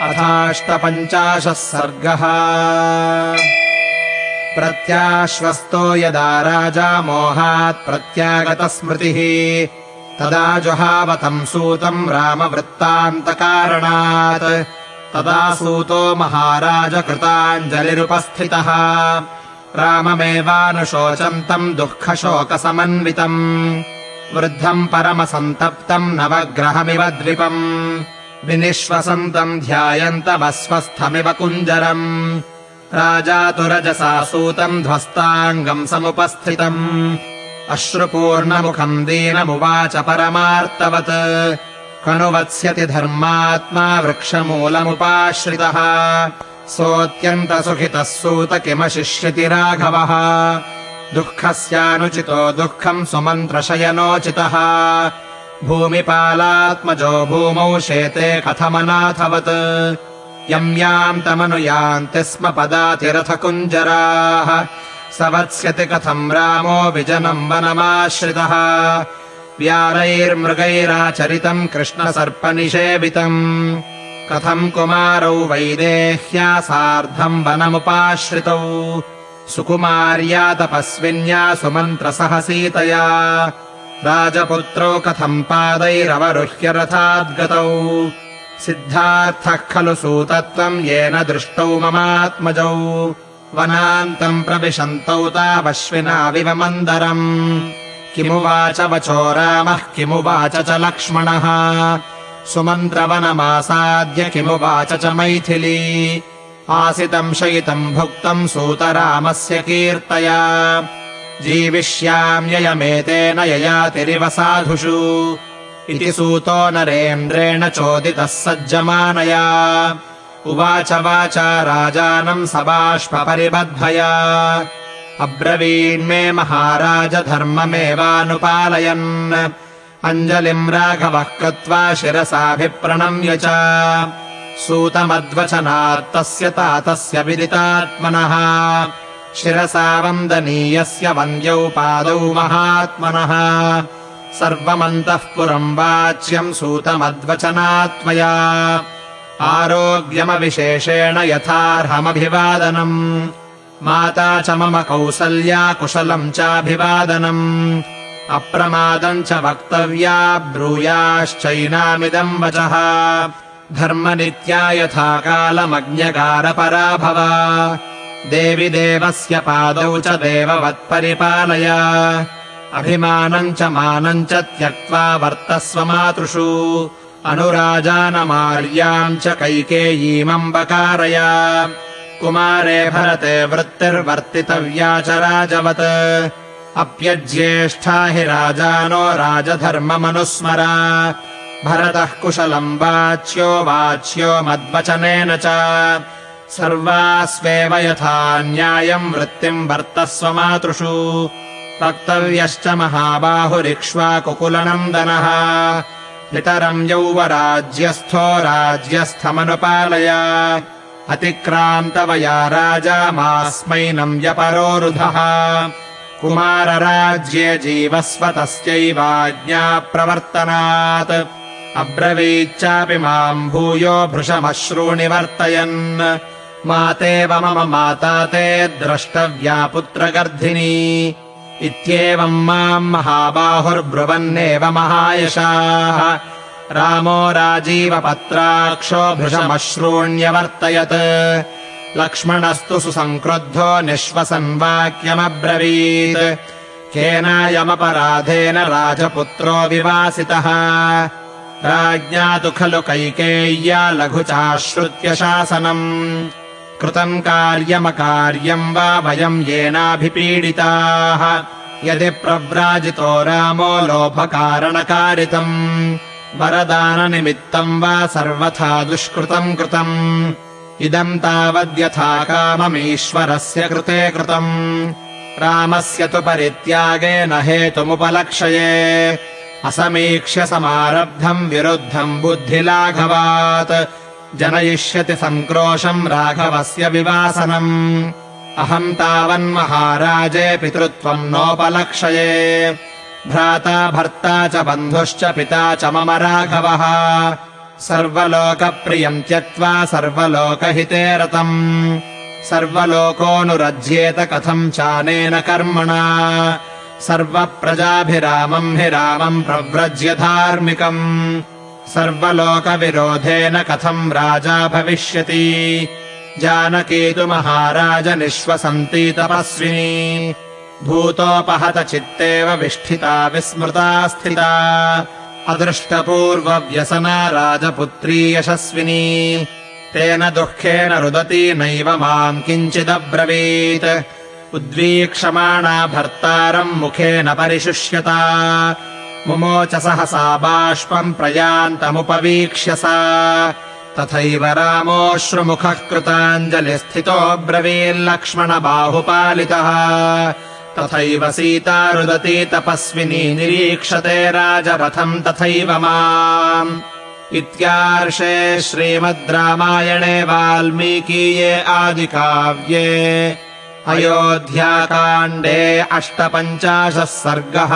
अथाष्टपञ्चाशः सर्गः। प्रत्याश्वस्तो यदा राजा मोहात् प्रत्यागतस्मृतिः तदा जुहावतम् सूतम् रामवृत्तान्तकारणात्। तदा सूतो महाराज कृताञ्जलिरुपस्थितः राममेवानुशोचन्तम् दुःखशोकसमन्वितम्। वृद्धम् परमसन्तप्तम् नवग्रहमिव द्विपम् विनिश्वसन्तम् ध्यायन्तमस्वस्थमिव कुञ्जरम्। राजा तु रजसा सूतम् ध्वस्ताङ्गम् समुपस्थितम्। अश्रुपूर्णमुखम् दीनमुवाच परमार्तवत् कनुवत्स्यति धर्मात्मा वृक्षमूलमुपाश्रितः। सोऽत्यन्तसुखितः सूत किमशिष्यति राघवः। दुःखस्यानुचितो दुःखम् सुमन्त्रशयनोचितः भूमिपालात्मजो भूमौ शेते कथमनाथवत्। यम् याम् तमनुयान्ति स्म पदातिरथकुञ्जराः। स वत्स्यति कथम् रामो विजनम् वनमाश्रितः। व्यालैर्मृगैराचरितम् कृष्णसर्पनिषेवितम् कथम् कुमारौ वैदेह्या सार्धम् वनमुपाश्रितौ। सुकुमार्या तपस्विन्या सुमन्त्रसह सीतया राजपुत्रौ कथम् पादैरवरुह्य रथाद्गतौ सिद्धार्थः खलु सूतत्वम् येन दृष्टौ ममात्मजौ। वनान्तम् प्रविशन्तौ तावश्विनाविव मन्दरम्। किमुवाच वचो रामः किमुवाच च लक्ष्मणः। सुमन्त्रवनमासाद्य किमुवाच च मैथिली। आसितम् शयितम् भुक्तम् सूतरामस्य कीर्तया जीविष्याम्ययमेतेन ययातिरिव साधुषु इति सूतो नरेन्द्रेण चोदितः सज्जमानया। उवाच वाचा राजानम् सबाष्परिबद्धया अब्रवीन्मे महाराज धर्ममेवानुपालयन् अञ्जलिम् राघवः कृत्वा शिरसाभिप्रणम्य च। सूतमद्वचनात्तस्य तातस्य विदितात्मनः शिरसा वन्दनीयस्य वन्द्यौ पादौ महात्मनः। सर्वमन्तः पुरम् वाच्यम् सूतमद्वचनात्मया। आरोग्यमविशेषेण यथार्हमभिवादनम्। माता च मम कौसल्या कुशलम् चाभिवादनम्। अप्रमादम् च वक्तव्या ब्रूयाश्चैनामिदम् वचः। धर्मनित्या यथा कालमज्ञकारपरा भव देवि देवस्य पादौ च देववत्परिपालय। अभिमानम् च मानम् च त्यक्त्वा वर्तस्व मातृषु। अनुराजानमार्याम् च कैकेयीमम्बकारय। कुमारे भरते वृत्तिर्वर्तितव्या च राजवत्। अप्यज्येष्ठा हि राजानो राजधर्ममनुस्मर। भरतः कुशलम् वाच्यो वाच्यो मद्वचनेन च सर्वास्वेव यथा न्यायम् वृत्तिम् वर्तस्व मातृषु वक्तव्यश्च महाबाहुरिक्ष्वाकुकुलनन्दनः पितरम् यौवराज्यस्थो राज्यस्थमनुपालय। अतिक्रान्तवया राजा मास्मैनम् व्यपरोरुधः कुमारराज्ये जीवस्व तस्यैवाज्ञा प्रवर्तनात्। अब्रवीच्चापि माम् भूयो भृशमश्रूणि वर्तयन् मातेव मम माता ते द्रष्टव्या पुत्रगर्धिनी। इत्येवम् माम् महाबाहुर्ब्रुवन्नेव महायशाः। रामो राजीवपत्राक्षो भृशमश्रूण्यवर्तयत्। लक्ष्मणस्तु सुसङ्क्रुद्धो निःश्वसन् वाक्यमब्रवीत् केनायमपराधेन राजपुत्रो विवासितः। राज्ञा तु खलु कैकेय्या लघु चाश्रुत्य शासनम् कृतम् कार्यमकार्यम् वा वयम् येनाभिपीडिताः। यदि प्रव्राजितो रामो लोभकारणकारितम् वरदाननिमित्तम् वा सर्वथा दुष्कृतम् कृतम्। इदम् तावद्यथा काममीश्वरस्य कृते कृतम्। रामस्य तु परित्यागेन हेतुमुपलक्षये। असमीक्ष्य समारब्धम् विरुद्धम् बुद्धिलाघवात् जनयिष्यति सङ्क्रोशम् राघवस्य विवासनम्। अहम् तावन्महाराजे पितृत्वम् नोपलक्षये। भ्राता भर्ता च बन्धुश्च पिता च मम राघवः। सर्वलोकप्रियम् त्यक्त्वा सर्वलोकहिते रतम्। सर्वलोकोऽनुरज्येत कथम् चानेन कर्मणा। सर्वप्रजाभिरामम् हि रामम् प्रव्रज्य धार्मिकम् सर्वलोकविरोधेन कथम् राजा भविष्यति? जानकी तु महाराज निःश्वसन्ती तपस्विनी भूतोपहतचित्तेव विष्ठिता विस्मृता स्थिता। अदृष्टपूर्वव्यसना राजपुत्री यशस्विनी। तेन दुःखेन रुदती नैव माम् किञ्चिदब्रवीत्। उद्वीक्षमाणा भर्तारम् मुखेन परिशुष्यता मुमोच सहसा बाष्पम् प्रयान्तमुपवीक्ष्य सा। तथैव रामोऽश्रुमुखः कृताञ्जलिस्थितोऽब्रवील्लक्ष्मणबाहुपालितः तथैव सीता रुदती तपस्विनी निरीक्षते राजरथम् तथैव माम्। इत्यार्षे श्रीमद् रामायणे वाल्मीकीये आदिकाव्ये अयोध्याकाण्डे अष्टपञ्चाशः सर्गः